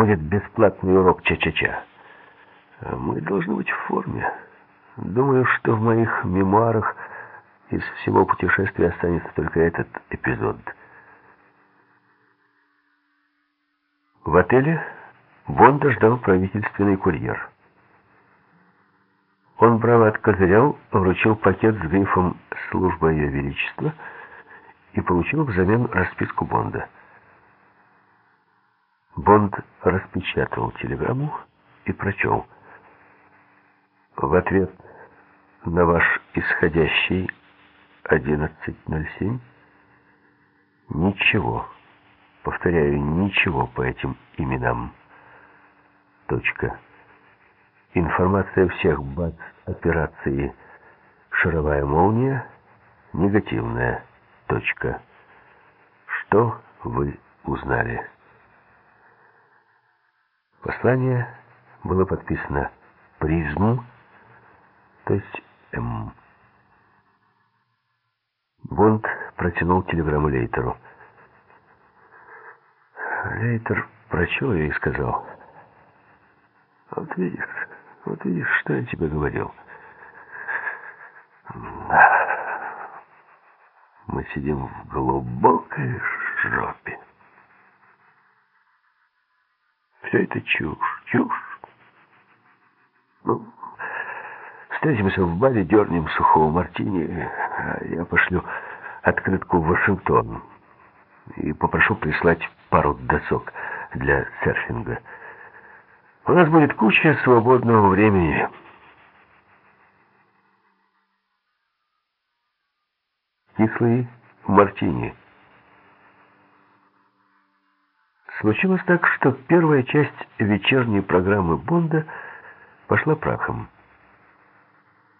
будет бесплатный урок ча-ча-ча. Мы должны быть в форме. Думаю, что в моих мемуарах из всего путешествия останется только этот эпизод. В отеле Бонда ждал правительственный курьер. Он браво откозырял, вручил пакет с грифом «Служба Ее Величества» и получил взамен расписку Бонда. Бонд распечатал телеграмму и прочел. В ответ на ваш исходящий 11.07 ничего, повторяю, ничего по этим именам. Точка. Информация всех баз операции «Шаровая молния» негативная. Точка. Что вы узнали? Послание было подписано «Призму», то есть «М». Бонд протянул телеграмму Лейтеру. Лейтер прочел ее и сказал, «Вот видишь, вот видишь, что я тебе говорил». Да, мы сидим в глубокой Все это чушь, чушь. Ну, встретимся в баре, дернем сухого мартини, а я пошлю открытку в Вашингтон и попрошу прислать пару досок для серфинга. У нас будет куча свободного времени. Кислый мартини. Случилось так, что первая часть вечерней программы Бонда пошла прахом.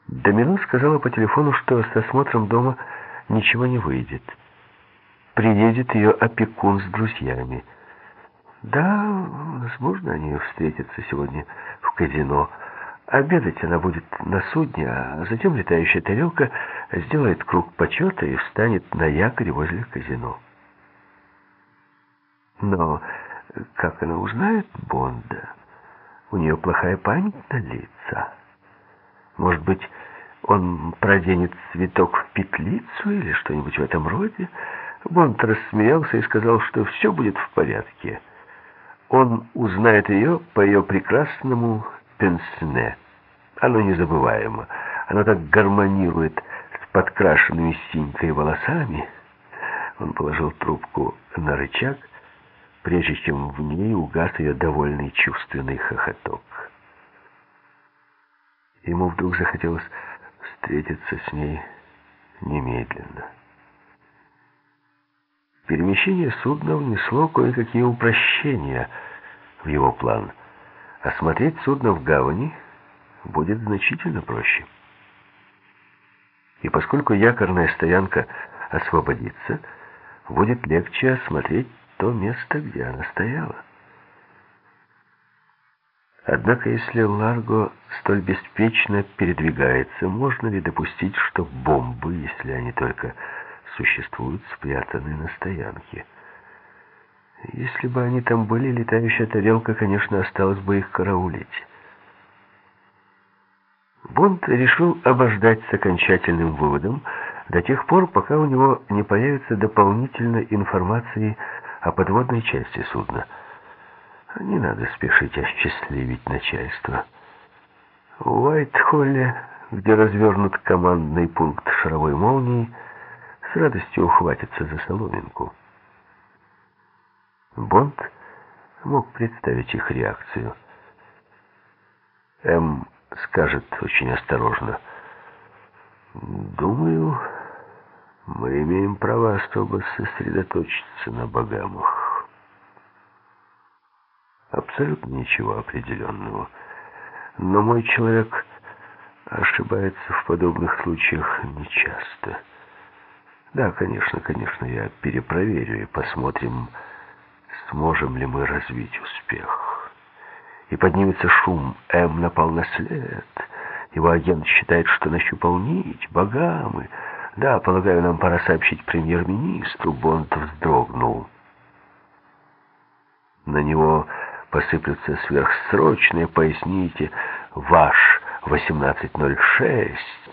Домино сказала по телефону, что с осмотром дома ничего не выйдет. Приедет ее опекун с друзьями. Да, возможно, они встретятся сегодня в казино. Обедать она будет на судне, а затем летающая тарелка сделает круг почета и встанет на якоре возле казино. Но как она узнает Бонда? У нее плохая память на лица. Может быть, он проденет цветок в петлицу или что-нибудь в этом роде? Бонд рассмеялся и сказал, что все будет в порядке. Он узнает ее по ее прекрасному пенсне. Оно незабываемо. Оно так гармонирует с подкрашенными синькой волосами. Он положил трубку на рычаг прежде чем в ней угас ее довольный чувственный хохоток. Ему вдруг захотелось встретиться с ней немедленно. Перемещение судна внесло кое-какие упрощения в его план. Осмотреть судно в гавани будет значительно проще. И поскольку якорная стоянка освободится, будет легче осмотреть то место, где она стояла. Однако, если Ларго столь беспечно передвигается, можно ли допустить, что бомбы, если они только существуют, спрятаны на стоянке? Если бы они там были, летающая тарелка, конечно, осталось бы их караулить. Бонд решил обождать с окончательным выводом до тех пор, пока у него не появится дополнительной информации о подводной части судна. Не надо спешить осчастливить начальство. В Уайт-Холле, где развернут командный пункт шаровой молнии, с радостью ухватится за соломинку. Бонд мог представить их реакцию. М скажет очень осторожно. «Думаю, мы имеем право особо сосредоточиться на богамах. Абсолютно ничего определенного. Но мой человек ошибается в подобных случаях нечасто. Да, конечно, конечно, я перепроверю и посмотрим, сможем ли мы развить успех. И поднимется шум. М напал на след. Его агент считает, что нащупал нить, богамы. Да, полагаю, нам пора сообщить премьер-министру. Бонд вздрогнул. На него посыплются сверхсрочные, поясните, ваш 1806.